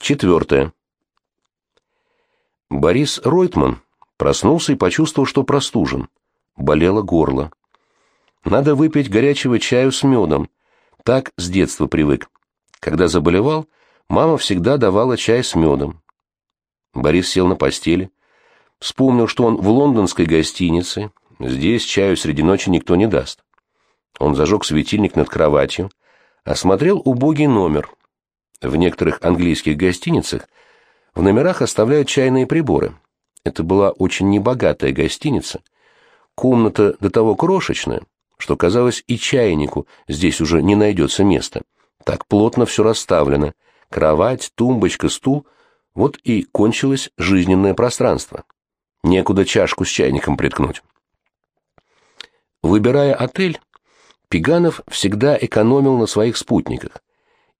Четвертое. Борис Ройтман проснулся и почувствовал, что простужен. Болело горло. Надо выпить горячего чаю с медом. Так с детства привык. Когда заболевал, мама всегда давала чай с медом. Борис сел на постели. Вспомнил, что он в лондонской гостинице. Здесь чаю среди ночи никто не даст. Он зажег светильник над кроватью, осмотрел убогий номер. В некоторых английских гостиницах в номерах оставляют чайные приборы. Это была очень небогатая гостиница. Комната до того крошечная, что, казалось, и чайнику здесь уже не найдется места. Так плотно все расставлено. Кровать, тумбочка, стул. Вот и кончилось жизненное пространство. Некуда чашку с чайником приткнуть. Выбирая отель, Пиганов всегда экономил на своих спутниках.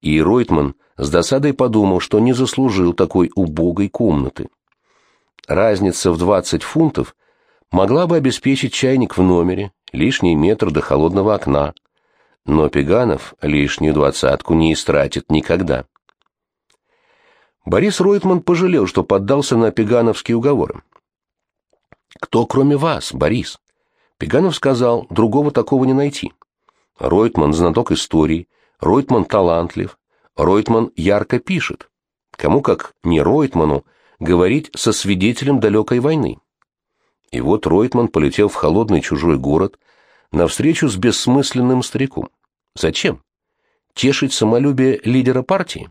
И Ройтман с досадой подумал, что не заслужил такой убогой комнаты. Разница в 20 фунтов могла бы обеспечить чайник в номере, лишний метр до холодного окна, но Пиганов лишнюю двадцатку не истратит никогда. Борис Ройтман пожалел, что поддался на пигановские уговоры. «Кто, кроме вас, Борис?» Пиганов сказал, другого такого не найти. Ройтман – знаток истории, Ройтман талантлив, Ройтман ярко пишет. Кому как не Ройтману говорить со свидетелем далекой войны. И вот Ройтман полетел в холодный чужой город навстречу с бессмысленным стариком. Зачем? Тешить самолюбие лидера партии?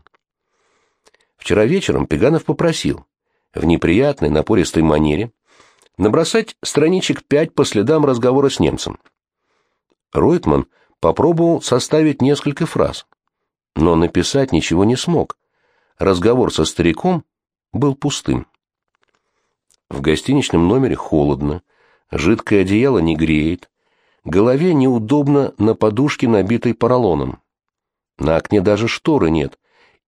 Вчера вечером Пеганов попросил, в неприятной напористой манере, набросать страничек пять по следам разговора с немцем. Ройтман попробовал составить несколько фраз, но написать ничего не смог. Разговор со стариком был пустым. В гостиничном номере холодно, жидкое одеяло не греет, голове неудобно на подушке, набитой поролоном. На окне даже шторы нет,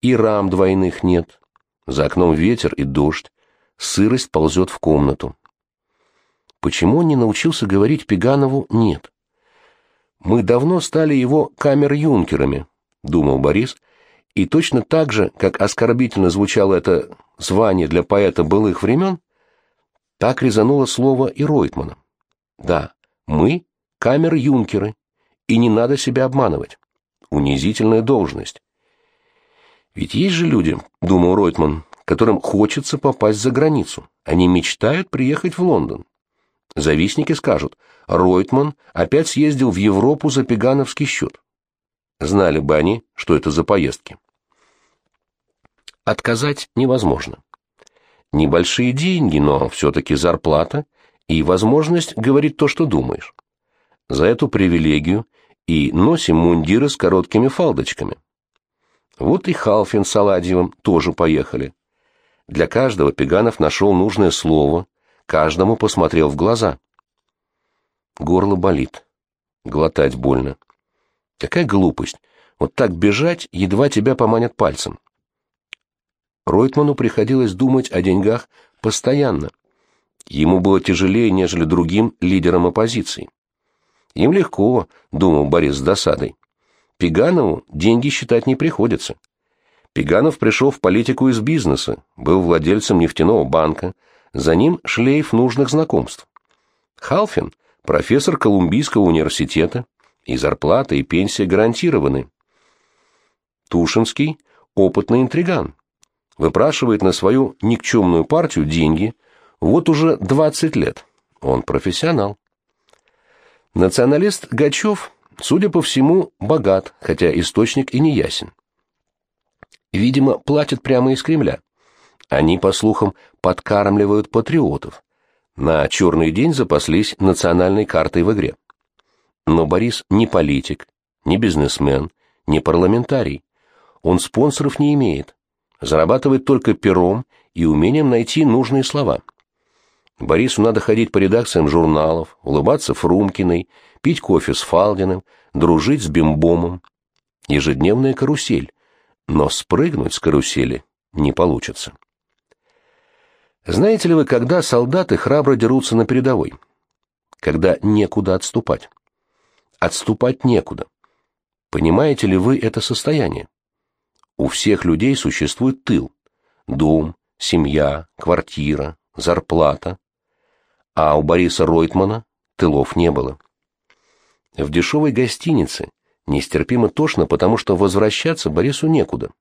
и рам двойных нет. За окном ветер и дождь, сырость ползет в комнату. Почему он не научился говорить Пеганову «нет»? Мы давно стали его камер-юнкерами, думал Борис, и точно так же, как оскорбительно звучало это звание для поэта былых времен, так резануло слово и Ройтмана. Да, мы — камер-юнкеры, и не надо себя обманывать. Унизительная должность. Ведь есть же люди, думал Ройтман, которым хочется попасть за границу. Они мечтают приехать в Лондон. Завистники скажут, Ройтман опять съездил в Европу за пегановский счет. Знали бы они, что это за поездки. Отказать невозможно. Небольшие деньги, но все-таки зарплата и возможность говорить то, что думаешь. За эту привилегию и носим мундиры с короткими фалдочками. Вот и Халфин с Аладьевым тоже поехали. Для каждого Пеганов нашел нужное слово, каждому посмотрел в глаза. Горло болит, глотать больно. Какая глупость, вот так бежать, едва тебя поманят пальцем. Ройтману приходилось думать о деньгах постоянно. Ему было тяжелее, нежели другим лидерам оппозиции. Им легко, думал Борис с досадой. Пиганову деньги считать не приходится. Пиганов пришел в политику из бизнеса, был владельцем нефтяного банка, за ним шлейф нужных знакомств. Халфин – профессор Колумбийского университета, и зарплата, и пенсия гарантированы. Тушинский – опытный интриган, выпрашивает на свою никчемную партию деньги вот уже 20 лет. Он профессионал. Националист Гачев, судя по всему, богат, хотя источник и не ясен. Видимо, платят прямо из Кремля. Они, по слухам, подкармливают патриотов. На черный день запаслись национальной картой в игре. Но Борис не политик, не бизнесмен, не парламентарий. Он спонсоров не имеет, зарабатывает только пером и умением найти нужные слова. Борису надо ходить по редакциям журналов, улыбаться Фрумкиной, пить кофе с Фалдиным, дружить с Бимбомом. Ежедневная карусель, но спрыгнуть с карусели не получится. Знаете ли вы, когда солдаты храбро дерутся на передовой? Когда некуда отступать. Отступать некуда. Понимаете ли вы это состояние? У всех людей существует тыл. дом, семья, квартира, зарплата. А у Бориса Ройтмана тылов не было. В дешевой гостинице нестерпимо тошно, потому что возвращаться Борису некуда.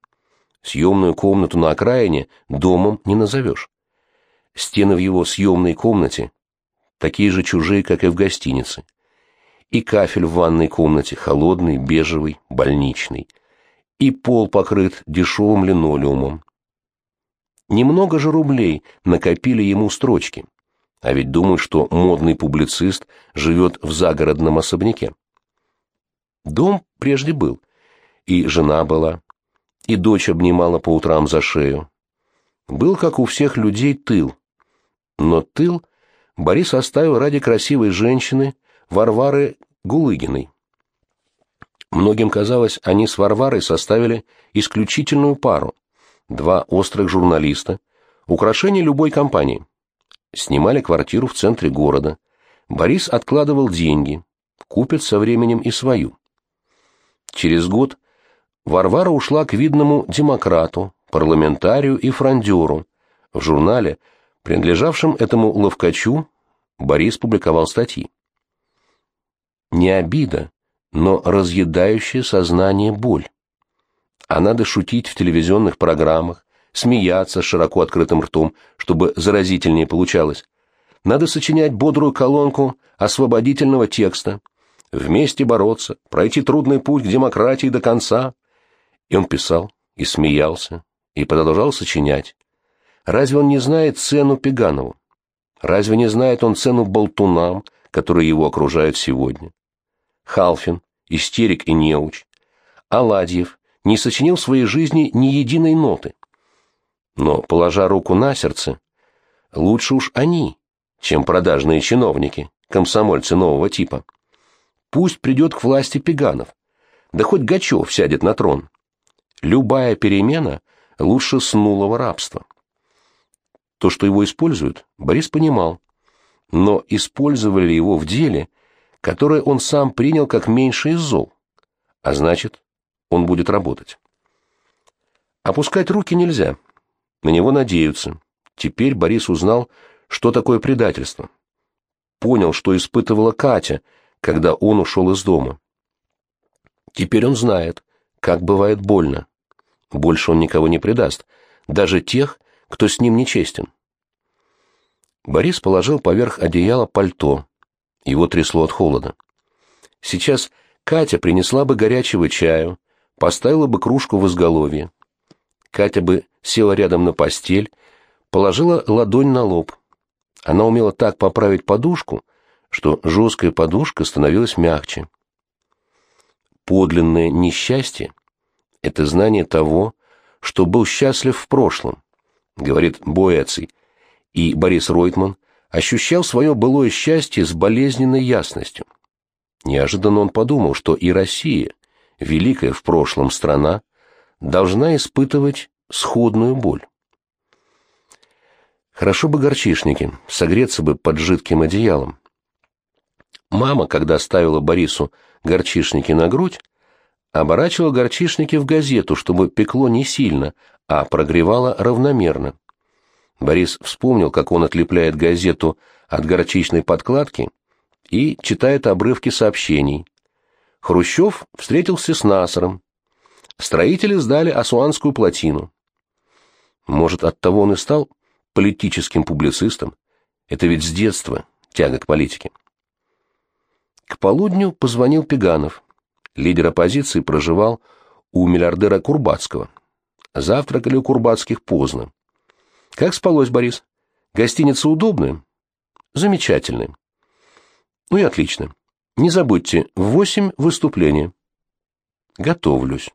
Съемную комнату на окраине домом не назовешь. Стены в его съемной комнате такие же чужие, как и в гостинице. И кафель в ванной комнате холодный, бежевый, больничный. И пол покрыт дешевым линолеумом. Немного же рублей накопили ему строчки. А ведь думают, что модный публицист живет в загородном особняке. Дом прежде был. И жена была. И дочь обнимала по утрам за шею. Был, как у всех людей, тыл. Но тыл Борис оставил ради красивой женщины Варвары Гулыгиной. Многим казалось, они с Варварой составили исключительную пару. Два острых журналиста, украшение любой компании. Снимали квартиру в центре города. Борис откладывал деньги, купит со временем и свою. Через год Варвара ушла к видному демократу, парламентарию и фрондеру. В журнале, принадлежавшем этому ловкачу, Борис публиковал статьи. Не обида, но разъедающая сознание боль. А надо шутить в телевизионных программах, смеяться широко открытым ртом, чтобы заразительнее получалось. Надо сочинять бодрую колонку освободительного текста, вместе бороться, пройти трудный путь к демократии до конца. И он писал, и смеялся, и продолжал сочинять. Разве он не знает цену Пеганову? Разве не знает он цену болтунам, которые его окружают сегодня? Халфин, истерик и неуч. Аладьев не сочинил в своей жизни ни единой ноты. Но, положа руку на сердце, лучше уж они, чем продажные чиновники, комсомольцы нового типа. Пусть придет к власти Пеганов, да хоть Гачев сядет на трон. Любая перемена лучше снулого рабства. То, что его используют, Борис понимал, но использовали его в деле, которое он сам принял как меньше из зол, а значит, он будет работать. Опускать руки нельзя, на него надеются. Теперь Борис узнал, что такое предательство. Понял, что испытывала Катя, когда он ушел из дома. Теперь он знает, как бывает больно. Больше он никого не предаст, даже тех, кто с ним нечестен. Борис положил поверх одеяла пальто. Его трясло от холода. Сейчас Катя принесла бы горячего чаю, поставила бы кружку в изголовье. Катя бы села рядом на постель, положила ладонь на лоб. Она умела так поправить подушку, что жесткая подушка становилась мягче. Подлинное несчастье — это знание того, что был счастлив в прошлом, говорит Боэций, и Борис Ройтман ощущал свое былое счастье с болезненной ясностью. Неожиданно он подумал, что и Россия, великая в прошлом страна, должна испытывать сходную боль. Хорошо бы горчишники, согреться бы под жидким одеялом. Мама, когда ставила Борису горчишники на грудь, оборачивала горчишники в газету, чтобы пекло не сильно, а прогревало равномерно. Борис вспомнил, как он отлепляет газету от горчичной подкладки и читает обрывки сообщений. Хрущев встретился с Насаром. Строители сдали Асуанскую плотину. Может, оттого он и стал политическим публицистом? Это ведь с детства тяга к политике. К полудню позвонил Пеганов. Лидер оппозиции проживал у миллиардера Курбатского. Завтракали у Курбатских поздно. Как спалось, Борис? Гостиница удобная? Замечательная. Ну и отлично. Не забудьте, в восемь выступления. Готовлюсь.